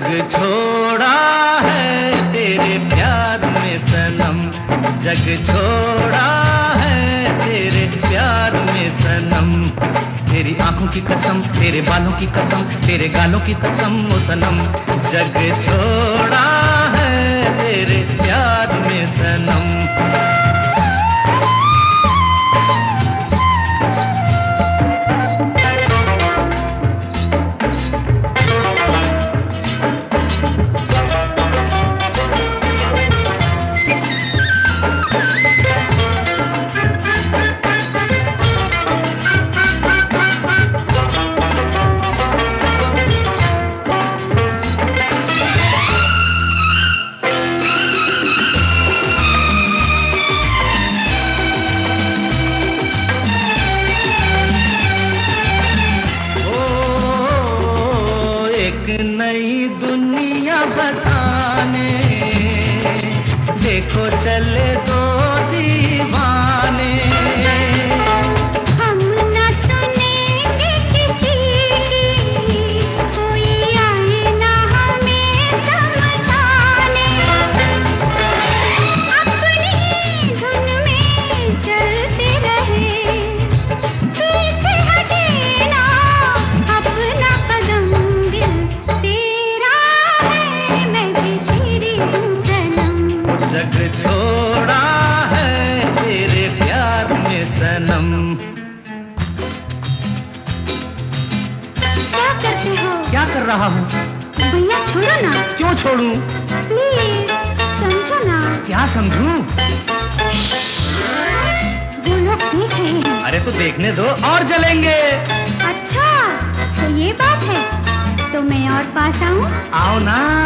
जग छोड़ा है तेरे प्यार में सनम। जग छोड़ा है तेरे प्यार में सनम। तेरी आँखों की कसम, तेरे बालों की कसम, तेरे गालों की कसम वो सनम। जग छोड़ा है तेरे प्यार में सनम। नई दुनिया बसाने। देखो चले क्या कर रहा हूँ? भैया छोड़ो ना। क्यों छोड़ू? प्लीज़ समझो ना। क्या समझू? वो लोग देख रहे हैं। अरे तो देखने दो और जलेंगे। अच्छा तो ये बात है। तो मैं और पास आऊँ? आओ ना नो।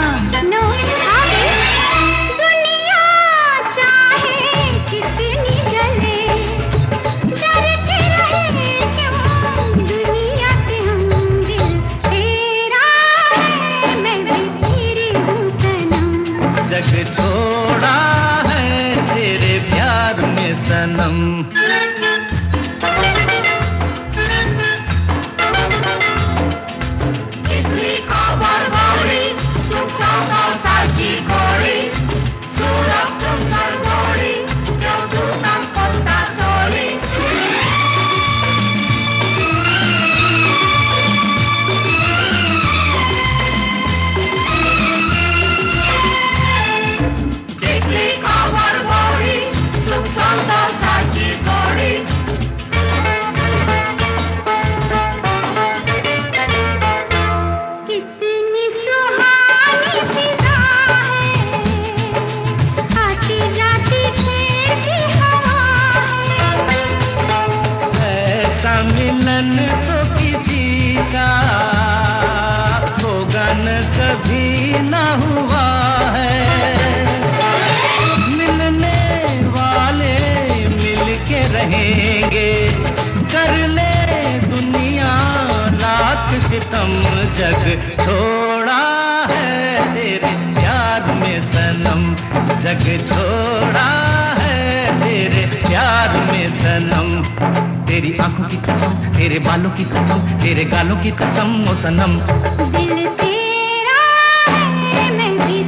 मिलन तो किसी का होगा न कभी न हुआ है। मिलने वाले मिल के रहेंगे कर ले दुनिया रात सितम जग छोड़ा है। तेरे याद में सनम जग छोड़ा है। तेरे याद में सनम तेरी आँखों की कसम, तेरे बालों की कसम, तेरे गालों की कसम, ओ सनम। दिल तेरा है, मैं भी